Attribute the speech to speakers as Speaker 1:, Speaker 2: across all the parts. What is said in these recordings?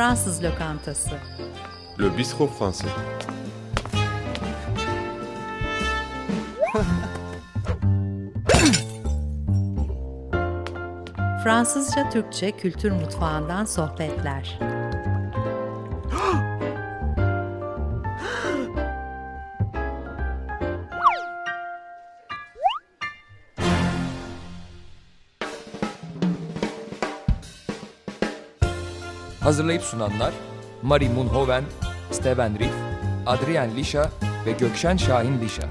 Speaker 1: Fransız lokantası.
Speaker 2: Le bistrot français.
Speaker 1: Fransızca Türkçe kültür mutfağından sohbetler.
Speaker 3: Hazırlayıp sunanlar Mari Munhoven, Steven Riff, Adrian Lisha ve Gökşen Şahin Lisha.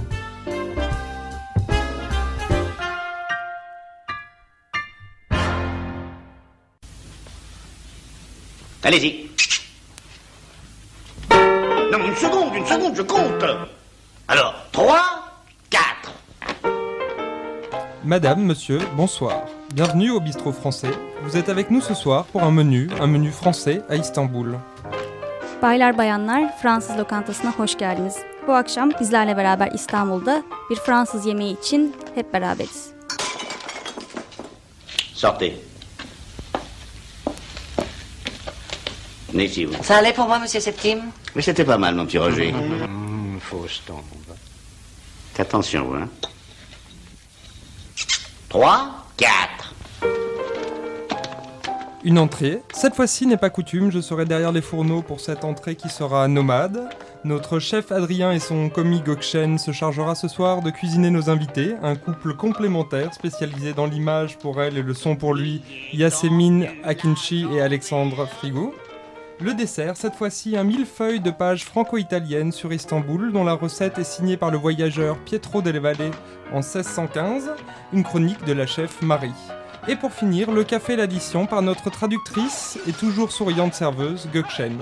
Speaker 4: Allez-y. Non, une seconde, une seconde, je compte. Alors, 3, 4.
Speaker 5: Madame, monsieur, bonsoir. Bienvenue au bistrot français. Vous êtes avec nous ce soir pour un menu, un menu français à Istanbul.
Speaker 6: Baylar bayanlar Fransız lokantasına hoş geldiniz. Bu akşam bizlerle beraber İstanbul'da bir Fransız yemeği için hep beraberiz.
Speaker 4: Sortez. Venez ici, vous.
Speaker 7: Ça allait pour moi, monsieur Septime?
Speaker 4: Mais c'était pas mal, mon petit Roger.
Speaker 8: Mmh, fausse tombe.
Speaker 4: Attention, vous, hein. 3, 4.
Speaker 5: Une entrée. Cette fois-ci n'est pas coutume, je serai derrière les fourneaux pour cette entrée qui sera nomade. Notre chef Adrien et son commis Gokchen se chargera ce soir de cuisiner nos invités, un couple complémentaire spécialisé dans l'image pour elle et le son pour lui, Yasemin Akinci et Alexandre Frigo. Le dessert, cette fois-ci un millefeuille de pages franco-italiennes sur Istanbul, dont la recette est signée par le voyageur Pietro delle Valle en 1615, une chronique de la chef Marie. Et pour finir, le café l'addition par notre traductrice et toujours souriante serveuse Gökchen.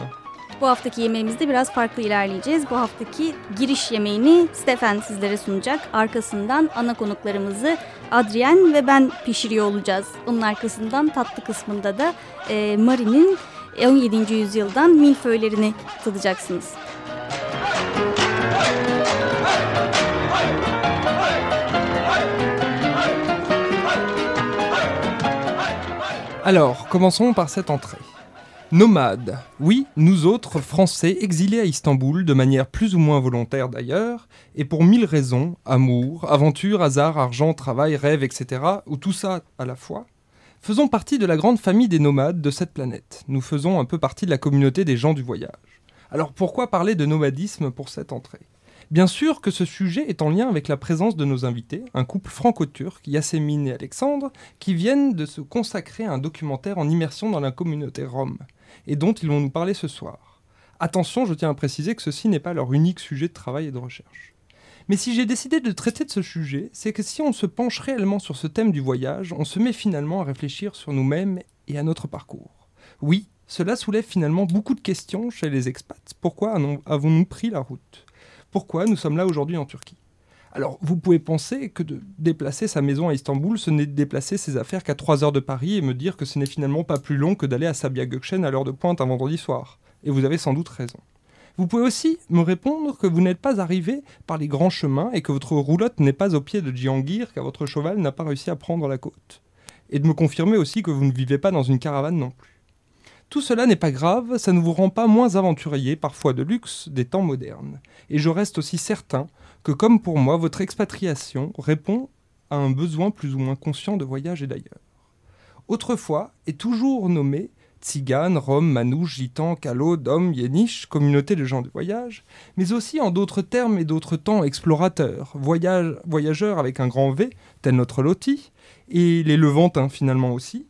Speaker 6: Bu haftaki yemeğimizde biraz farklı ilerleyeceğiz. Bu haftaki giriş yemeğini Stefan sizlere sunacak. Arkasından ana konuklarımızı Adrien ve ben pişiriyor olacağız. Onun arkasından tatlı kısmında da e, Marie'nin 17. yüzyıldan milföylerini tadacaksınız.
Speaker 5: Alors, commençons par cette entrée. Nomades. Oui, nous autres, Français, exilés à Istanbul, de manière plus ou moins volontaire d'ailleurs, et pour mille raisons, amour, aventure, hasard, argent, travail, rêve, etc., ou tout ça à la fois, faisons partie de la grande famille des nomades de cette planète. Nous faisons un peu partie de la communauté des gens du voyage. Alors pourquoi parler de nomadisme pour cette entrée? Bien sûr que ce sujet est en lien avec la présence de nos invités, un couple franco-turc, Yasemin et Alexandre, qui viennent de se consacrer à un documentaire en immersion dans la communauté rome, et dont ils vont nous parler ce soir. Attention, je tiens à préciser que ceci n'est pas leur unique sujet de travail et de recherche. Mais si j'ai décidé de traiter de ce sujet, c'est que si on se penche réellement sur ce thème du voyage, on se met finalement à réfléchir sur nous-mêmes et à notre parcours. Oui, cela soulève finalement beaucoup de questions chez les expats. Pourquoi avons-nous pris la route? Pourquoi nous sommes là aujourd'hui en Turquie alors, vous pouvez penser que de déplacer sa maison à Istanbul, ce n'est de déplacer ses affaires qu'à 3 heures de Paris et me dire que ce n'est finalement pas plus long que d'aller à Sabia Gökçen à l'heure de pointe un vendredi soir. Et vous avez sans doute raison. Vous pouvez aussi me répondre que vous n'êtes pas arrivé par les grands chemins et que votre roulotte n'est pas au pied de Djihangir car votre cheval n'a pas réussi à prendre la côte. Et de me confirmer aussi que vous ne vivez pas dans une caravane non plus. Tout cela n'est pas grave, ça ne vous rend pas moins aventurier, parfois de luxe, des temps modernes. Et je reste aussi certain que, comme pour moi, votre expatriation répond à un besoin plus ou moins conscient de voyage et d'ailleurs. Autrefois, et toujours nommé Tziganes, Roms, Manouches, Gitans, Calo, Dom, Yéniche, communauté de gens de voyage, mais aussi en d'autres termes et d'autres temps explorateurs, voyage, voyageurs avec un grand V, tel notre loti, et les Levantins finalement aussi.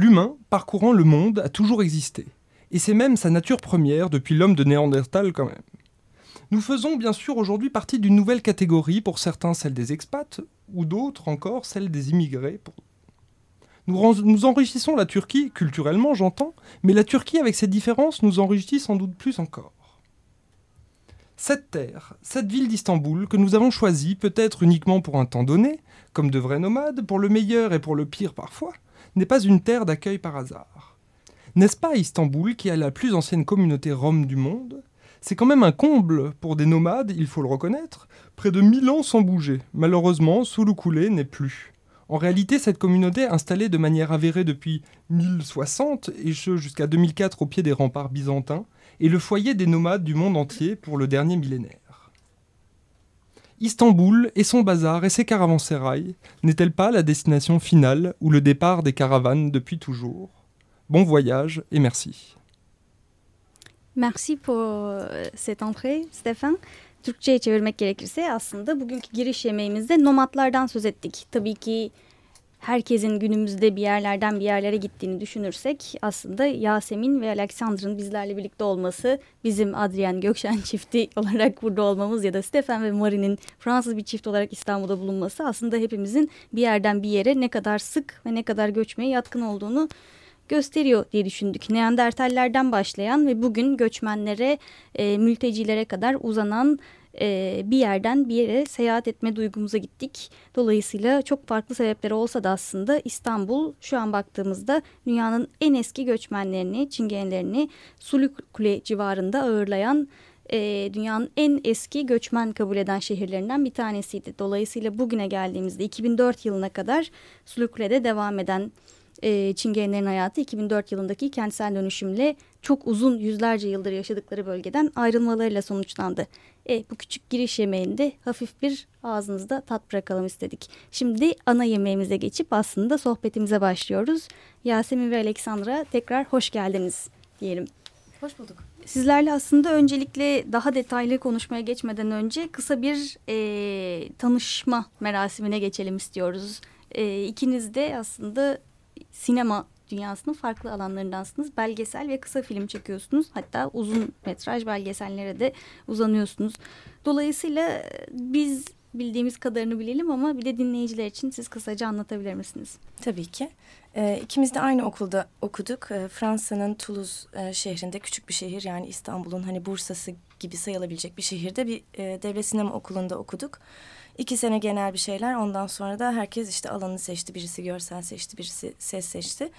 Speaker 5: L'humain, parcourant le monde, a toujours existé, et c'est même sa nature première depuis l'homme de Néandertal quand même. Nous faisons bien sûr aujourd'hui partie d'une nouvelle catégorie, pour certains celle des expats, ou d'autres encore celle des immigrés. Nous, nous, enrichissons la Turquie, culturellement j'entends, mais la Turquie avec ses différences nous enrichit sans doute plus encore. Cette terre, cette ville d'Istanbul que nous avons choisie peut-être uniquement pour un temps donné, comme de vrais nomades, pour le meilleur et pour le pire parfois, n'est pas une terre d'accueil par hasard. N'est-ce pas Istanbul qui a la plus ancienne communauté rome du monde? C'est quand même un comble pour des nomades, il faut le reconnaître, près de mille ans sans bouger. Malheureusement, coulé n'est plus. En réalité, cette communauté, installée de manière avérée depuis 1060 et jusqu'à 2004 au pied des remparts byzantins, est le foyer des nomades du monde entier pour le dernier millénaire. Istanbul et son bazar et ses caravansérails n'est-elle pas la destination finale ou le départ des caravanes depuis toujours? Bon voyage et merci.
Speaker 6: Merci pour euh, cette entrée, Stefan. Türkçe'ye çevirmek gerekirse aslında bugünkü giriş yemeğimizde nomadlardan söz ettik. Tabii ki herkesin günümüzde bir yerlerden bir yerlere gittiğini düşünürsek aslında Yasemin ve Alexandra'nın bizlerle birlikte olması, bizim Adrian Gökşen çifti olarak burada olmamız ya da Stefan ve Marie'nin Fransız bir çift olarak İstanbul'da bulunması aslında hepimizin bir yerden bir yere ne kadar sık ve ne kadar göçmeye yatkın olduğunu gösteriyor diye düşündük. Neandertallerden başlayan ve bugün göçmenlere, e, mültecilere kadar uzanan e, bir yerden bir yere seyahat etme duygumuza gittik. Dolayısıyla çok farklı sebepleri olsa da aslında İstanbul şu an baktığımızda dünyanın en eski göçmenlerini, çingenlerini Sulukule civarında ağırlayan e, dünyanın en eski göçmen kabul eden şehirlerinden bir tanesiydi. Dolayısıyla bugüne geldiğimizde 2004 yılına kadar Sulukule'de devam eden e, Çingene'lerin hayatı 2004 yılındaki kentsel dönüşümle çok uzun yüzlerce yıldır yaşadıkları bölgeden ayrılmalarıyla sonuçlandı. E, bu küçük giriş yemeğinde hafif bir ağzınızda tat bırakalım istedik. Şimdi ana yemeğimize geçip aslında sohbetimize başlıyoruz. Yasemin ve Aleksandra tekrar hoş geldiniz diyelim.
Speaker 7: Hoş bulduk.
Speaker 6: Sizlerle aslında öncelikle daha detaylı konuşmaya geçmeden önce kısa bir e, tanışma merasimine geçelim istiyoruz. E, ikiniz de aslında sinema dünyasının farklı alanlarındansınız. Belgesel ve kısa film çekiyorsunuz. Hatta uzun metraj belgesellere de uzanıyorsunuz. Dolayısıyla biz bildiğimiz kadarını bilelim ama bir de dinleyiciler için siz kısaca anlatabilir misiniz?
Speaker 7: Tabii ki. E, ikimiz de aynı okulda okuduk. E, Fransa'nın Toulouse e, şehrinde küçük bir şehir yani İstanbul'un hani Bursa'sı gibi sayılabilecek bir şehirde bir e, devlet sinema okulunda okuduk. İki sene genel bir şeyler. Ondan sonra da herkes işte alanını seçti. Birisi görsel seçti, birisi ses seçti.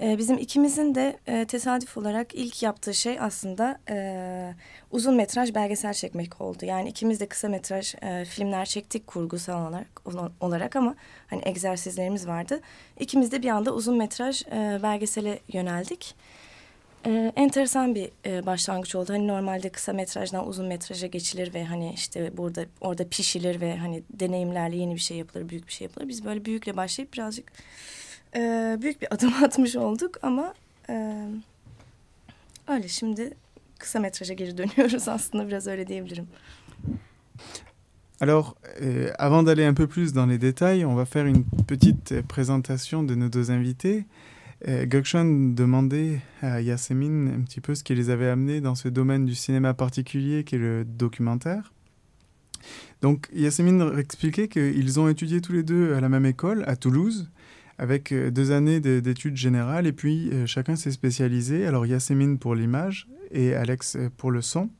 Speaker 7: Ee, bizim ikimizin de e, tesadüf olarak ilk yaptığı şey aslında e, uzun metraj belgesel çekmek oldu. Yani ikimiz de kısa metraj e, filmler çektik kurgusal olarak, olarak ama hani egzersizlerimiz vardı. İkimiz de bir anda uzun metraj e, belgesele yöneldik. Ee, enteresan bir e, başlangıç oldu. Hani normalde kısa metrajdan uzun metraja geçilir ve hani işte burada orada pişilir ve hani deneyimlerle yeni bir şey yapılır, büyük bir şey yapılır. Biz böyle büyükle başlayıp birazcık e, büyük bir adım atmış olduk ama e, öyle şimdi kısa metraja geri dönüyoruz aslında biraz öyle diyebilirim.
Speaker 9: Alors, euh, avant d'aller un peu plus dans les détails, on va faire une petite présentation de nos deux invités. Demandait à Yasemin un petit peu ce qui les avait amenés dans ce domaine du cinéma particulier qui est le documentaire. Donc Yasemin expliquait qu'ils ont étudié tous les deux à la même école, à Toulouse, avec euh, deux années d'études générales, et puis euh, chacun s'est spécialisé. Alors Yasemin pour l'image et Alex euh, pour le son.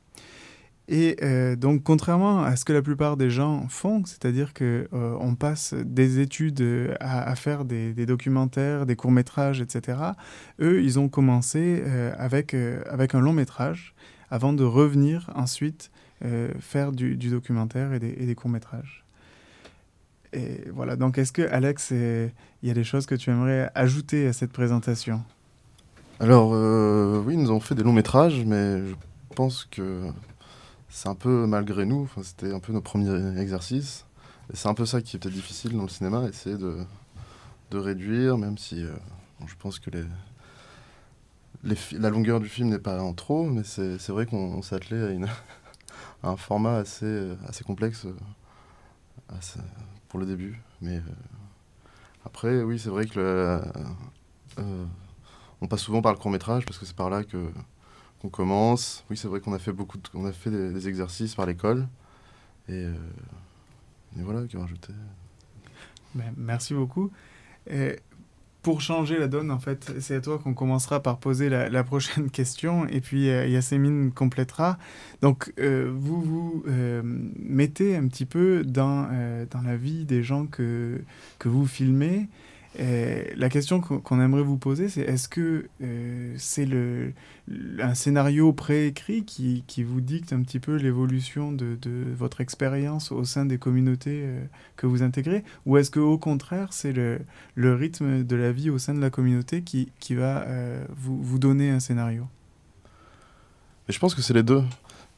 Speaker 9: Et euh, donc, contrairement à ce que la plupart des gens font, c'est-à-dire que euh, on passe des études euh, à, faire des, documentaires, des courts métrages, etc. Eux, ils ont commencé avec avec un long métrage avant de revenir ensuite faire du, documentaire et des, courts métrages. Et voilà. Donc, est-ce que Alex, il y a des choses que tu aimerais ajouter à cette présentation?
Speaker 10: Alors, oui, nous avons fait des longs métrages, mais je pense que c'est un peu malgré nous, c'était un peu nos premiers exercices. Et c'est un peu ça qui est peut-être difficile dans le cinéma, essayer de, de réduire, même si euh, je pense que les, la longueur du film n'est pas en trop, mais c'est vrai qu'on s'est attelé à, un format assez, assez complexe euh, pour le début. Mais euh, après, oui, c'est vrai que on passe souvent par le court métrage parce que c'est par là que on commence. Oui, c'est vrai qu'on a fait beaucoup, on a fait des, exercices par l'école. Et, euh, voilà, qui rajouter.
Speaker 9: Ben, merci beaucoup. Et pour changer la donne, en fait, c'est à toi qu'on commencera par poser la, prochaine question et puis euh, complétera. Donc, euh, vous vous euh, mettez un petit peu dans, dans la vie des gens que, que vous filmez Et la question qu'on aimerait vous poser, c'est est-ce que euh, c'est le, un scénario préécrit qui, qui, vous dicte un petit peu l'évolution de, de, votre expérience au sein des communautés euh, que vous intégrez? Ou est-ce qu'au contraire, c'est le, le, rythme de la vie au sein de la communauté qui, qui va euh, vous, vous, donner un scénario?
Speaker 10: Et Je pense que c'est les deux.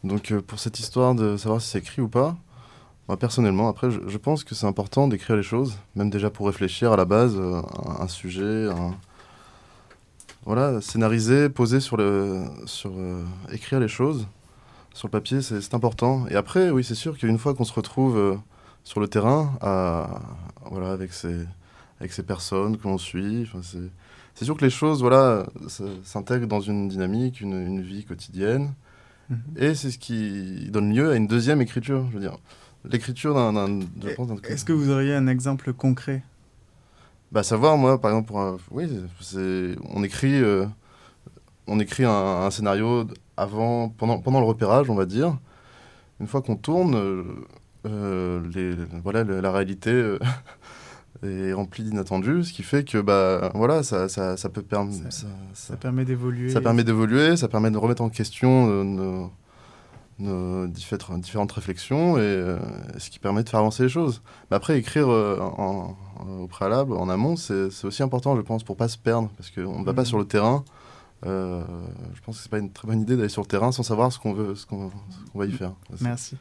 Speaker 10: Donc pour cette histoire de savoir si c'est écrit ou pas, moi, personnellement, après, je, je pense que c'est important d'écrire les choses, même déjà pour réfléchir à la base euh, un, un, sujet, un... voilà, scénariser, poser sur le, sur euh, écrire les choses sur le papier, c'est important. Et après, oui, c'est sûr qu'une fois qu'on se retrouve euh, sur le terrain, à, voilà, avec ces, avec ces personnes qu'on suit, c'est sûr que les choses, voilà, s'intègrent dans une dynamique, une, une vie quotidienne. Mm -hmm. Et c'est ce qui donne lieu à une deuxième écriture, je veux dire l'écriture d'un.
Speaker 9: Est-ce que vous auriez un exemple concret?
Speaker 10: Bah savoir moi par exemple pour un, oui c'est on écrit euh, on écrit un, un, scénario avant pendant pendant le repérage on va dire une fois qu'on tourne euh, euh, les, voilà le, la réalité est remplie d'inattendus ce qui fait que bah voilà ça, ça, ça peut permettre
Speaker 9: ça, ça, ça, permet d'évoluer
Speaker 10: ça permet d'évoluer ça permet de remettre en question nos nos différentes réflexions et euh, ce qui permet de faire avancer les choses. Mais après, écrire euh, en, en, au préalable, en amont, c'est aussi important, je pense, pour pas se perdre, parce qu'on ne va mmh. pas sur le terrain. Euh, je pense que c'est pas une très bonne idée d'aller sur le terrain sans savoir ce qu'on veut, ce qu'on qu va y faire.
Speaker 9: Merci.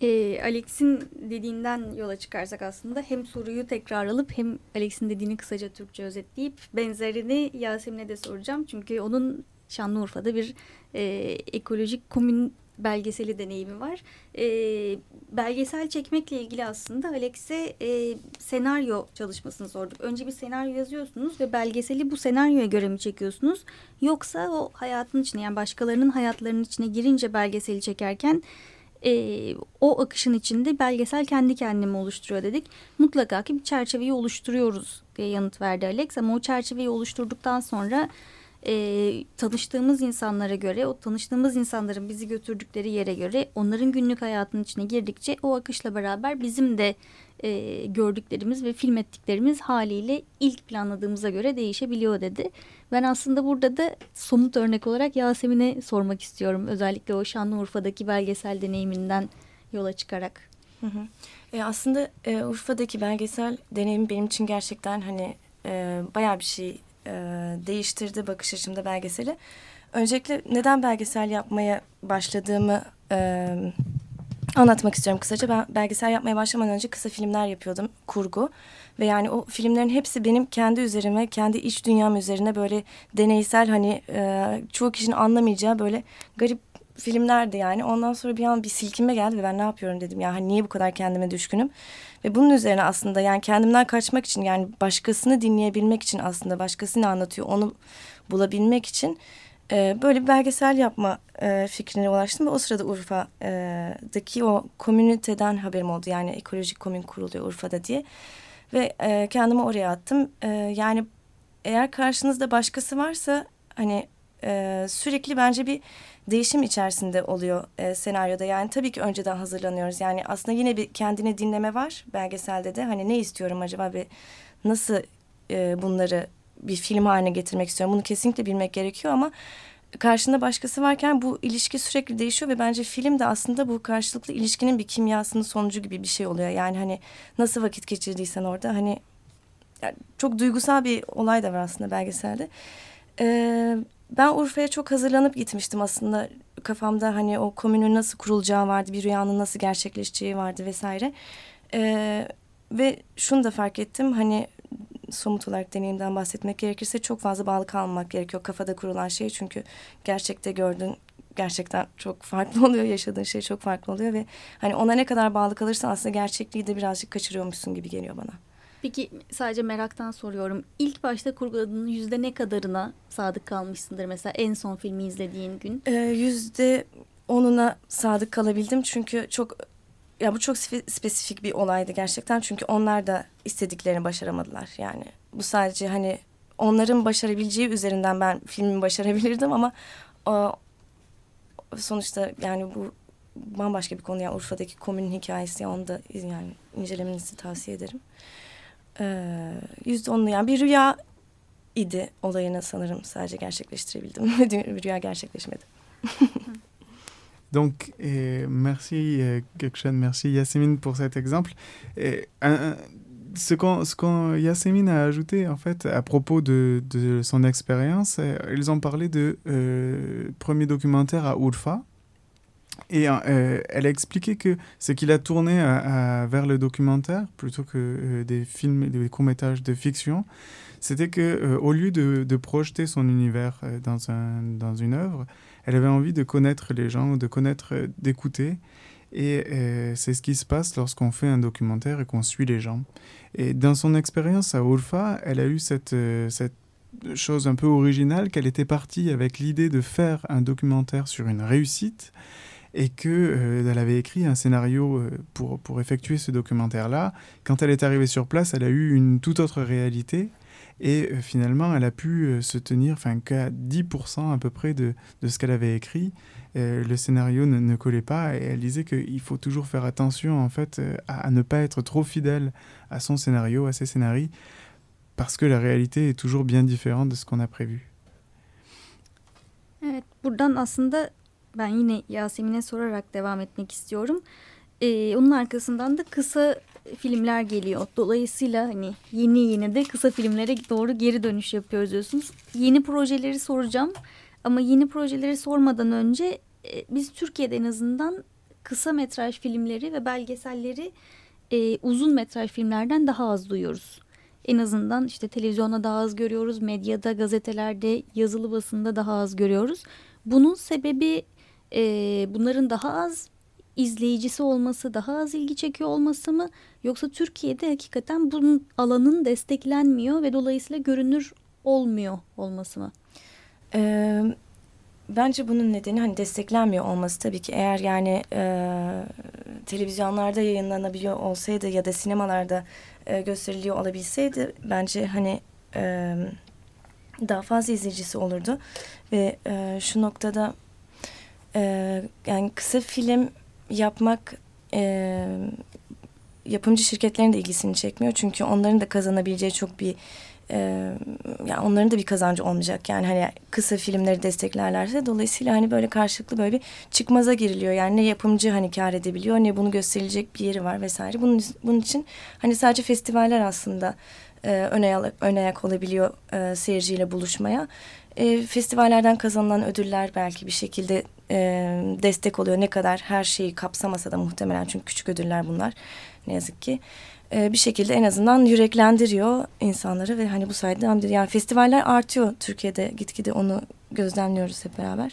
Speaker 6: E, Alex'in dediğinden yola çıkarsak aslında hem soruyu tekrar alıp hem Alex'in dediğini kısaca Türkçe özetleyip benzerini Yasemin'e de soracağım. Çünkü onun Şanlıurfa'da bir e, ekolojik komün belgeseli deneyimi var. E, belgesel çekmekle ilgili aslında Alex'e e, senaryo çalışmasını sorduk. Önce bir senaryo yazıyorsunuz ve belgeseli bu senaryoya göre mi çekiyorsunuz? Yoksa o hayatın içine yani başkalarının hayatlarının içine girince belgeseli çekerken e, o akışın içinde belgesel kendi kendimi oluşturuyor dedik. Mutlaka ki bir çerçeveyi oluşturuyoruz diye yanıt verdi Alex ama o çerçeveyi oluşturduktan sonra e, tanıştığımız insanlara göre o tanıştığımız insanların bizi götürdükleri yere göre onların günlük hayatının içine girdikçe o akışla beraber bizim de e, gördüklerimiz ve film ettiklerimiz haliyle ilk planladığımıza göre değişebiliyor dedi. Ben aslında burada da somut örnek olarak Yasemin'e sormak istiyorum. Özellikle o Şanlıurfa'daki belgesel deneyiminden yola çıkarak.
Speaker 7: Hı hı. E, aslında e, Urfa'daki belgesel deneyim benim için gerçekten hani e, bayağı bir şey e, değiştirdi bakış açımda belgeseli. Öncelikle neden belgesel yapmaya başladığımı e, anlatmak istiyorum kısaca. Ben belgesel yapmaya başlamadan önce kısa filmler yapıyordum, kurgu. Ve yani o filmlerin hepsi benim kendi üzerime, kendi iç dünyam üzerine böyle deneysel hani e, çoğu kişinin anlamayacağı böyle garip filmlerdi yani. Ondan sonra bir an bir silkinme geldi ve ben ne yapıyorum dedim ya hani niye bu kadar kendime düşkünüm. Ve bunun üzerine aslında yani kendimden kaçmak için yani başkasını dinleyebilmek için aslında başkası ne anlatıyor onu bulabilmek için e, böyle bir belgesel yapma e, fikrine ulaştım. Ve o sırada Urfa'daki o komüniteden haberim oldu. Yani ekolojik komün kuruluyor Urfa'da diye. Ve e, kendimi oraya attım. E, yani eğer karşınızda başkası varsa hani e, sürekli bence bir değişim içerisinde oluyor e, senaryoda. Yani tabii ki önceden hazırlanıyoruz. Yani aslında yine bir kendini dinleme var belgeselde de. Hani ne istiyorum acaba ve nasıl e, bunları bir film haline getirmek istiyorum. Bunu kesinlikle bilmek gerekiyor ama karşında başkası varken bu ilişki sürekli değişiyor ve bence film de aslında bu karşılıklı ilişkinin bir kimyasının sonucu gibi bir şey oluyor. Yani hani nasıl vakit geçirdiysen orada hani yani çok duygusal bir olay da var aslında belgeselde. Ee, ben Urfa'ya çok hazırlanıp gitmiştim aslında. Kafamda hani o komünün nasıl kurulacağı vardı, bir rüyanın nasıl gerçekleşeceği vardı vesaire. Ee, ve şunu da fark ettim hani somut olarak deneyimden bahsetmek gerekirse çok fazla bağlı kalmamak gerekiyor kafada kurulan şey. Çünkü gerçekte gördüğün gerçekten çok farklı oluyor. Yaşadığın şey çok farklı oluyor ve hani ona ne kadar bağlı kalırsan aslında gerçekliği de birazcık kaçırıyormuşsun gibi geliyor bana.
Speaker 6: Peki sadece meraktan soruyorum. İlk başta kurguladığın yüzde ne kadarına sadık kalmışsındır mesela en son filmi izlediğin gün?
Speaker 7: Ee, yüzde onuna sadık kalabildim çünkü çok ya bu çok spesifik bir olaydı gerçekten çünkü onlar da istediklerini başaramadılar yani bu sadece hani onların başarabileceği üzerinden ben filmi başarabilirdim ama o, sonuçta yani bu bambaşka bir konu yani Urfa'daki komünün hikayesi onu da yani incelemenizi tavsiye ederim.
Speaker 9: Donc, et merci euh, Gökçen, merci pour cet exemple. Et, un, ce qu'on a ajouté en fait à propos de, son expérience, euh, ils ont parlé de euh, premier documentaire à Urfa. Et euh, elle a expliqué que ce qu'il a tourné à, vers le documentaire plutôt que euh, des films, des courts-métrages de fiction, c'était que euh, au lieu de, projeter son univers dans, un, dans une œuvre, elle avait envie de connaître les gens, de connaître, d'écouter. Et euh, c'est ce qui se passe lorsqu'on fait un documentaire et qu'on suit les gens. Et dans son expérience à Urfa, elle a eu cette, euh, cette chose un peu originale qu'elle était partie avec l'idée de faire un documentaire sur une réussite et que euh, elle avait écrit un scénario pour, pour effectuer ce documentaire-là. Quand elle est arrivée sur place, elle a eu une toute autre réalité et euh, finalement, elle a pu euh, se tenir qu'à 10% à peu près de, de ce qu'elle avait écrit. Euh, le scénario ne, ne, collait pas et elle disait qu'il faut toujours faire attention en fait à, ne pas être trop fidèle à son scénario, à ses scénarios, parce que la réalité est toujours bien différente de ce qu'on a prévu.
Speaker 6: Evet, buradan aslında ben yine Yasemin'e sorarak devam etmek istiyorum. Ee, onun arkasından da kısa filmler geliyor. Dolayısıyla hani yeni yeni de kısa filmlere doğru geri dönüş yapıyoruz diyorsunuz. Yeni projeleri soracağım ama yeni projeleri sormadan önce e, biz Türkiye'de en azından kısa metraj filmleri ve belgeselleri e, uzun metraj filmlerden daha az duyuyoruz. En azından işte televizyonda daha az görüyoruz, medyada, gazetelerde, yazılı basında daha az görüyoruz. Bunun sebebi e, bunların daha az izleyicisi olması, daha az ilgi çekiyor olması mı? Yoksa Türkiye'de hakikaten bunun alanın desteklenmiyor ve dolayısıyla görünür olmuyor olması mı?
Speaker 7: Ee, bence bunun nedeni hani desteklenmiyor olması tabii ki. Eğer yani e, televizyonlarda yayınlanabiliyor olsaydı ya da sinemalarda e, gösteriliyor olabilseydi bence hani e, daha fazla izleyicisi olurdu. Ve e, şu noktada e, yani kısa film yapmak e, yapımcı şirketlerin de ilgisini çekmiyor. Çünkü onların da kazanabileceği çok bir e, yani onların da bir kazancı olmayacak. Yani hani kısa filmleri desteklerlerse dolayısıyla hani böyle karşılıklı böyle bir çıkmaza giriliyor. Yani ne yapımcı hani kar edebiliyor ne bunu gösterilecek bir yeri var vesaire. Bunun, bunun için hani sadece festivaller aslında e, ön, ayak, ön ayak olabiliyor e, seyirciyle buluşmaya. E, festivallerden kazanılan ödüller belki bir şekilde e, destek oluyor. Ne kadar her şeyi kapsamasa da muhtemelen çünkü küçük ödüller bunlar ne yazık ki. E, bir şekilde en azından yüreklendiriyor insanları ve hani bu sayede yani festivaller artıyor Türkiye'de gitgide onu gözlemliyoruz hep beraber.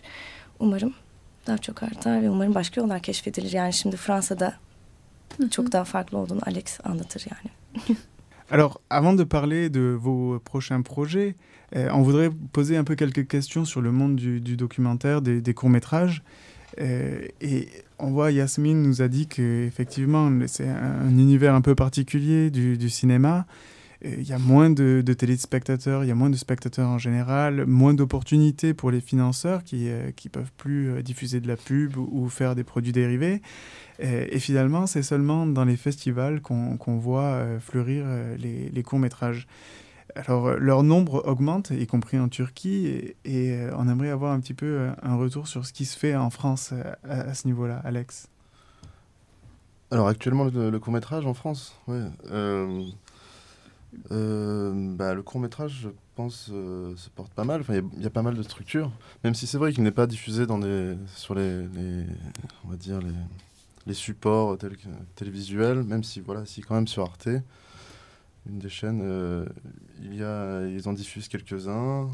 Speaker 7: Umarım daha çok artar ve umarım başka yollar keşfedilir. Yani şimdi Fransa'da çok daha farklı olduğunu Alex anlatır yani.
Speaker 9: Alors, avant de parler de vos prochains projets, euh, on voudrait poser un peu quelques questions sur le monde du, documentaire, des, courts-métrages. Euh, et on voit, Yasmine nous a dit qu'effectivement, c'est un, un, univers un peu particulier du cinéma. Il y a moins de, téléspectateurs, il y a moins de spectateurs en général, moins d'opportunités pour les financeurs qui ne qui peuvent plus diffuser de la pub ou, faire des produits dérivés. Et, finalement, c'est seulement dans les festivals qu'on qu voit fleurir les, les courts-métrages. Alors, leur nombre augmente, y compris en Turquie, et, on aimerait avoir un petit peu un retour sur ce qui se fait en France à, ce niveau-là. Alex
Speaker 10: Alors, actuellement, le, le court-métrage en France, ouais. Euh, euh, bah, le court-métrage, je pense, euh, se porte pas mal. Enfin, il y, y, a pas mal de structures, même si c'est vrai qu'il n'est pas diffusé dans des, sur les, les, on va dire, les, les supports tels que télévisuels, même si, voilà, si quand même sur Arte, une des chaînes, euh, il y a, ils en diffusent quelques-uns.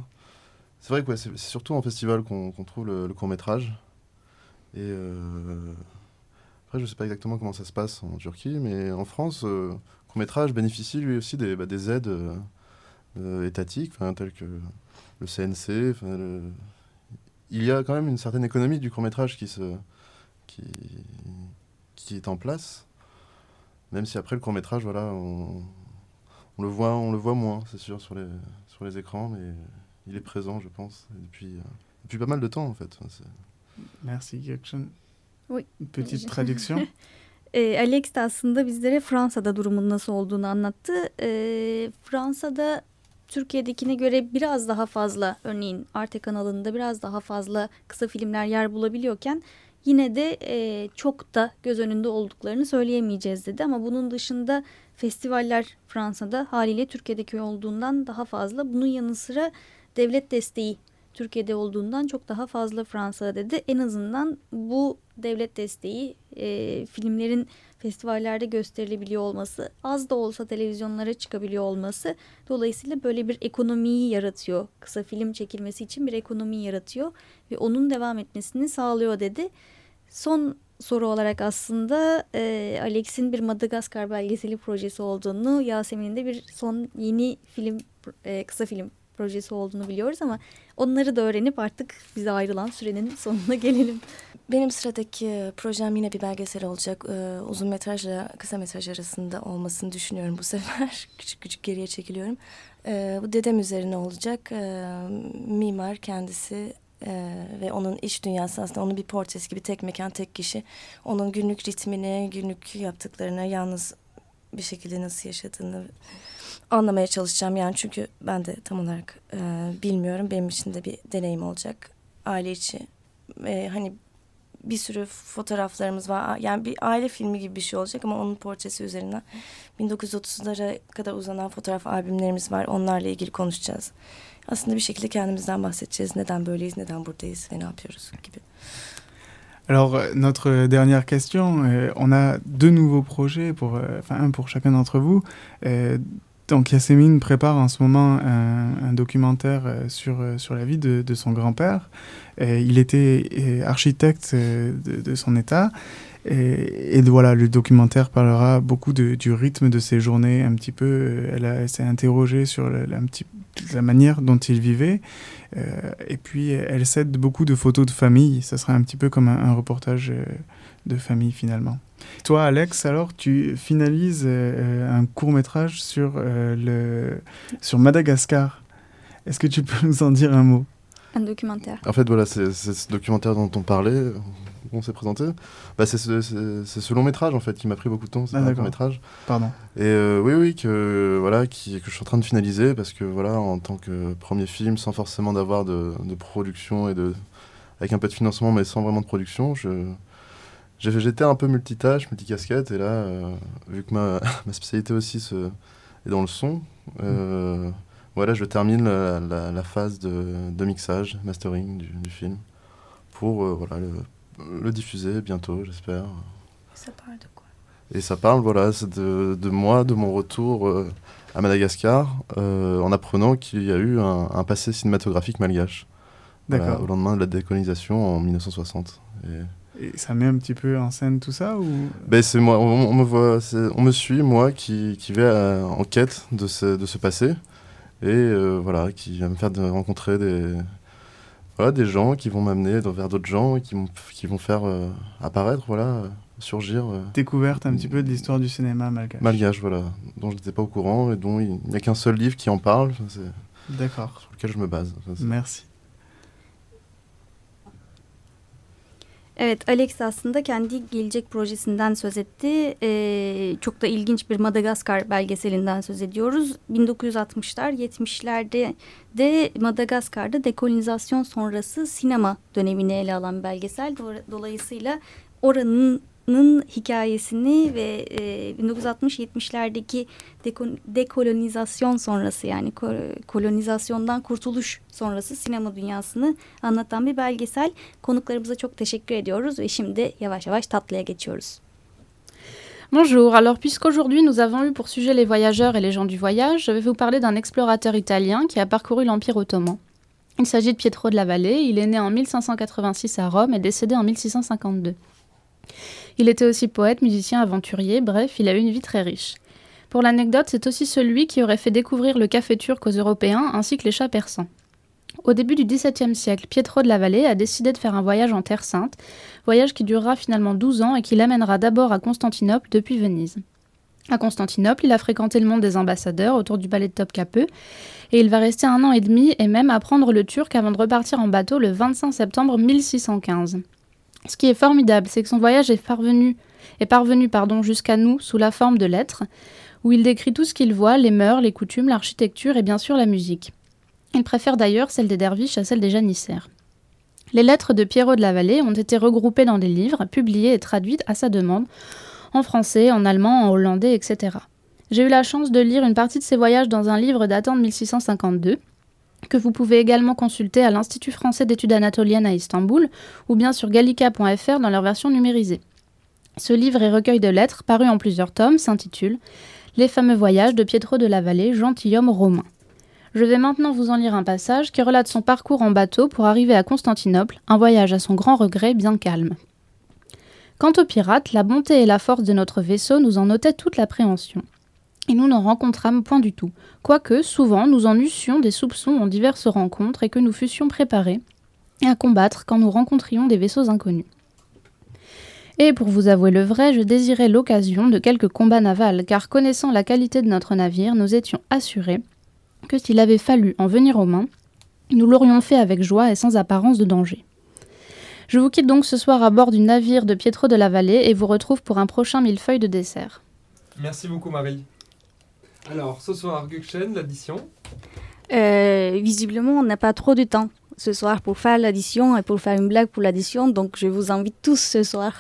Speaker 10: C'est vrai que c'est surtout en festival qu'on qu trouve le, court-métrage. Et euh, après, je ne sais pas exactement comment ça se passe en Turquie, mais en France, euh, court-métrage bénéficie lui aussi des, bah, des aides euh, étatiques, telles que le CNC. Le... Il y a quand même une certaine économie du court-métrage qui, se... qui... qui est en place, même si après le court-métrage, voilà, on... on, le voit, on le voit moins, c'est sûr, sur les, sur les écrans, mais il est présent, je pense, depuis, depuis pas mal de temps, en fait.
Speaker 9: Merci, Gökçen.
Speaker 6: Oui.
Speaker 9: Une petite traduction
Speaker 6: E, Alex de aslında bizlere Fransa'da durumun nasıl olduğunu anlattı. E, Fransa'da Türkiye'dekine göre biraz daha fazla örneğin Arte kanalında biraz daha fazla kısa filmler yer bulabiliyorken yine de e, çok da göz önünde olduklarını söyleyemeyeceğiz dedi. Ama bunun dışında festivaller Fransa'da haliyle Türkiye'deki olduğundan daha fazla. Bunun yanı sıra devlet desteği Türkiye'de olduğundan çok daha fazla Fransa'da dedi. En azından bu devlet desteği e, filmlerin festivallerde gösterilebiliyor olması, az da olsa televizyonlara çıkabiliyor olması dolayısıyla böyle bir ekonomiyi yaratıyor. Kısa film çekilmesi için bir ekonomi yaratıyor ve onun devam etmesini sağlıyor dedi. Son soru olarak aslında e, Alex'in bir Madagaskar belgeseli projesi olduğunu, Yasemin'in de bir son yeni film, e, kısa film projesi olduğunu biliyoruz ama onları da öğrenip artık bize ayrılan sürenin sonuna gelelim.
Speaker 7: Benim sıradaki projem yine bir belgesel olacak. Ee, uzun metrajla kısa metraj arasında olmasını düşünüyorum bu sefer. küçük küçük geriye çekiliyorum. Ee, bu dedem üzerine olacak. Ee, mimar kendisi e, ve onun iç dünyası aslında onun bir portresi gibi tek mekan tek kişi. Onun günlük ritmini, günlük yaptıklarını yalnız bir şekilde nasıl yaşadığını anlamaya çalışacağım. Yani çünkü ben de tam olarak e, bilmiyorum. Benim için de bir deneyim olacak. Aile içi. E, hani bir sürü fotoğraflarımız var. Yani bir aile filmi gibi bir şey olacak ama onun portresi üzerinden 1930'lara kadar uzanan fotoğraf albümlerimiz var. Onlarla ilgili konuşacağız. Aslında bir şekilde kendimizden bahsedeceğiz. Neden böyleyiz, neden buradayız ve ne yapıyoruz gibi.
Speaker 9: Alors, notre dernière question, euh, on a deux nouveaux projets, pour, euh, pour chacun d'entre vous. Euh, donc Yasemin prépare en ce moment un, documentaire euh, sur, euh, sur la vie de, son grand-père. Il était euh, architecte de, son état. Et, voilà, le documentaire parlera beaucoup du rythme de ses journées, un petit peu. Elle, s'est interrogée sur la, manière dont il vivait. Euh, et puis, elle cède beaucoup de photos de famille. Ça sera un petit peu comme un, un reportage de famille finalement. Toi, Alex, alors, tu finalises euh, un court métrage sur, euh, le, sur Madagascar. Est-ce que tu peux nous en dire un mot?
Speaker 6: Un documentaire.
Speaker 10: En fait, voilà, c'est ce documentaire dont on parlait, on s'est présenté. Bah, c'est ce, ce, long métrage, en fait, qui m'a pris beaucoup de temps. C'est
Speaker 9: ah,
Speaker 10: un court métrage.
Speaker 9: Pardon.
Speaker 10: Et euh, oui, oui, que, voilà, qui, que je suis en train de finaliser, parce que, voilà, en tant que premier film, sans forcément d'avoir de, de, production et de. avec un peu de financement, mais sans vraiment de production, je J'étais un peu multitâche, multicasquette, et là, euh, vu que ma, ma, spécialité aussi se, est dans le son, euh, voilà, je termine la, la, la phase de, de, mixage, mastering du, du film, pour euh, voilà, le, le, diffuser bientôt, j'espère.
Speaker 6: Ça parle de quoi?
Speaker 10: Et ça parle, voilà, de, de, moi, de mon retour euh, à Madagascar, euh, en apprenant qu'il y a eu un, un passé cinématographique malgache. Voilà, au lendemain de la décolonisation en 1960. Et,
Speaker 9: et ça met un petit peu en scène tout ça ou?
Speaker 10: Ben c'est moi, on, on, me voit, on me suit moi qui, qui vais à, en quête de ce, de ce passé et euh, voilà qui va me faire de, rencontrer des voilà des gens qui vont m'amener vers d'autres gens et qui, qui vont faire euh, apparaître voilà surgir euh,
Speaker 9: découverte un petit peu de l'histoire du cinéma malgache.
Speaker 10: malgache voilà dont je n'étais pas au courant et dont il n'y a qu'un seul livre qui en parle
Speaker 9: d'accord.
Speaker 10: sur lequel je me base
Speaker 9: merci
Speaker 6: Evet Alex aslında kendi gelecek projesinden söz etti. Ee, çok da ilginç bir Madagaskar belgeselinden söz ediyoruz. 1960'lar 70'lerde de Madagaskar'da dekolonizasyon sonrası sinema dönemini ele alan belgesel. Dolayısıyla oranın e, 1960-70'lerdeki dekolonizasyon sonrası yani kolonizasyondan kurtuluş sonrası sinema dünyasını anlatan bir belgesel. Konuklarımıza çok teşekkür ediyoruz ve şimdi yavaş yavaş tatlıya geçiyoruz.
Speaker 11: Bonjour, alors puisqu'aujourd'hui nous avons eu pour sujet les voyageurs et les gens du voyage, je vais vous parler d'un explorateur italien qui a parcouru l'Empire ottoman. Il s'agit de Pietro de la Vallée, il est né en 1586 à Rome et décédé en 1652. Il était aussi poète, musicien, aventurier, bref, il a eu une vie très riche. Pour l'anecdote, c'est aussi celui qui aurait fait découvrir le café turc aux Européens ainsi que les chats persans. Au début du XVIIe siècle, Pietro de la Vallée a décidé de faire un voyage en Terre Sainte, voyage qui durera finalement 12 ans et qui l'amènera d'abord à Constantinople depuis Venise. À Constantinople, il a fréquenté le monde des ambassadeurs autour du palais de Topkapi et il va rester un an et demi et même apprendre le turc avant de repartir en bateau le 25 septembre 1615. Ce qui est formidable, c'est que son voyage est parvenu est parvenu pardon, jusqu'à nous sous la forme de lettres, où il décrit tout ce qu'il voit, les mœurs, les coutumes, l'architecture et bien sûr la musique. Il préfère d'ailleurs celle des derviches à celle des janissaires. Les lettres de Pierrot de la Vallée ont été regroupées dans des livres, publiés et traduites à sa demande, en français, en allemand, en hollandais, etc. J'ai eu la chance de lire une partie de ses voyages dans un livre datant de 1652, que vous pouvez également consulter à l'Institut français d'études anatoliennes à Istanbul ou bien sur gallica.fr dans leur version numérisée. Ce livre et recueil de lettres, paru en plusieurs tomes, s'intitule Les fameux voyages de Pietro de la Vallée, gentilhomme romain. Je vais maintenant vous en lire un passage qui relate son parcours en bateau pour arriver à Constantinople, un voyage à son grand regret bien calme. Quant aux pirates, la bonté et la force de notre vaisseau nous en ôtaient toute l'appréhension. Et nous n'en rencontrâmes point du tout, quoique souvent nous en eussions des soupçons en diverses rencontres et que nous fussions préparés à combattre quand nous rencontrions des vaisseaux inconnus. Et pour vous avouer le vrai, je désirais l'occasion de quelques combats navals, car connaissant la qualité de notre navire, nous étions assurés que s'il avait fallu en venir aux mains, nous l'aurions fait avec joie et sans apparence de danger. Je vous quitte donc ce soir à bord du navire de Pietro de la Vallée et vous retrouve pour un prochain millefeuille de dessert.
Speaker 5: Merci beaucoup Marie. Alors, ce soir, Gukchen, l'addition
Speaker 6: euh, Visiblement, on n'a pas trop de temps ce soir pour faire l'addition et pour faire une blague pour l'addition, donc je vous invite tous ce soir.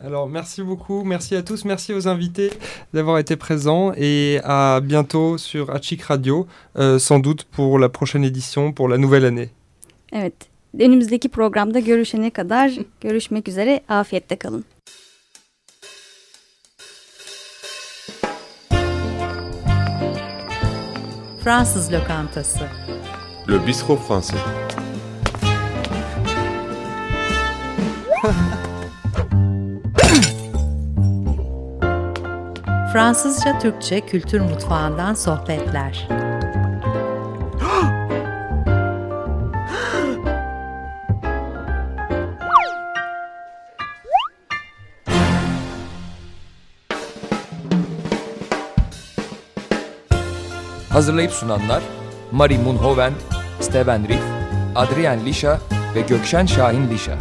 Speaker 5: Alors, merci beaucoup, merci à tous, merci aux invités d'avoir été présents et à bientôt sur Achik Radio, euh, sans doute pour la prochaine édition, pour la nouvelle année.
Speaker 6: Evet, önümüzdeki programda görüşene kadar görüşmek üzere, afiyette kalın.
Speaker 1: Fransız lokantası.
Speaker 2: Le bistrot français.
Speaker 1: Fransızca Türkçe kültür mutfağından sohbetler.
Speaker 3: Hazırlayıp sunanlar Mari Munhoven, Steven Riff, Adrien Lisha ve Gökşen Şahin Lisha.